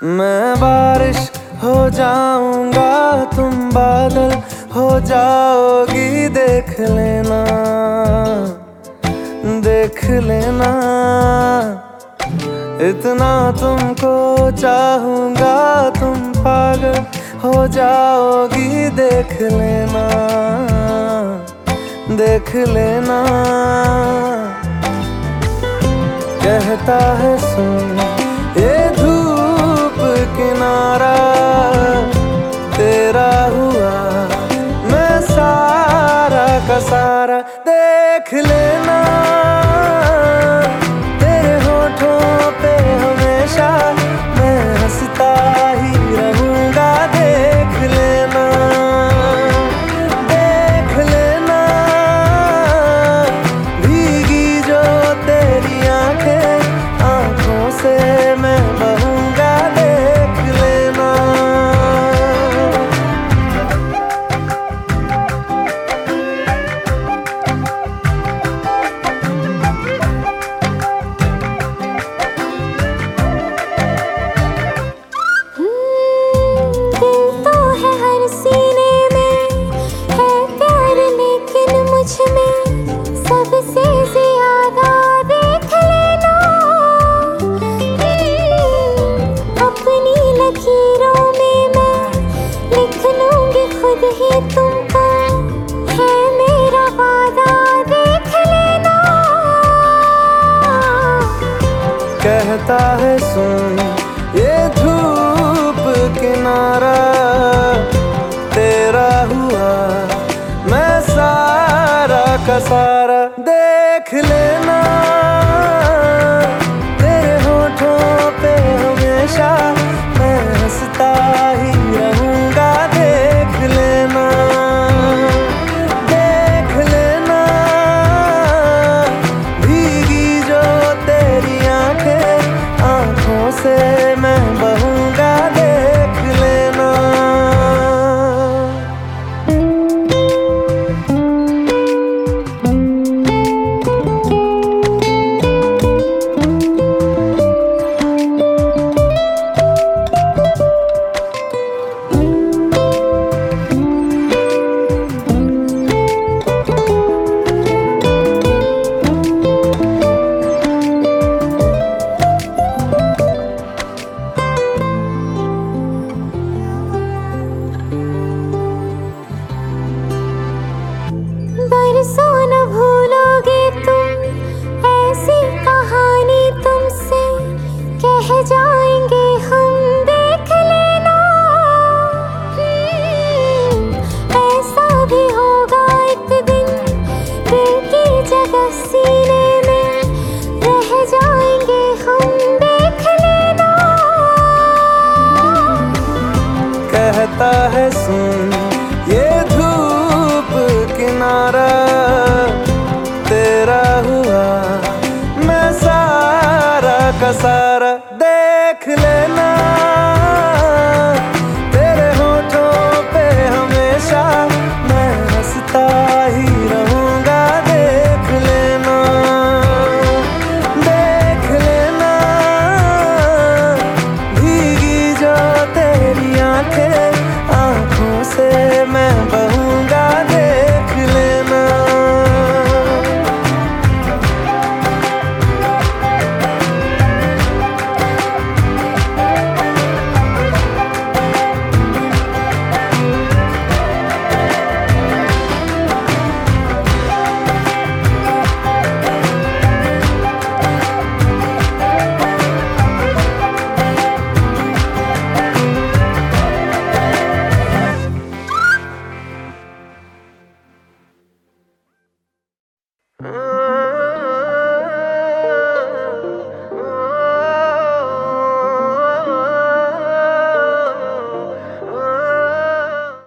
मैं बारिश हो जाऊँगा, तुम बादल हो जाओगी, देख लेना देख लेना। इतना तुमको चाहूँगा, तुम पागल हो जाओगी, देख लेना देख लेना। कहता है सुन, ये धूप किनारा तेरा हुआ मैं सारा का सारा देख लेना कहता है सुन ये धूप किनारा तेरा हुआ मैं सारा का किनारा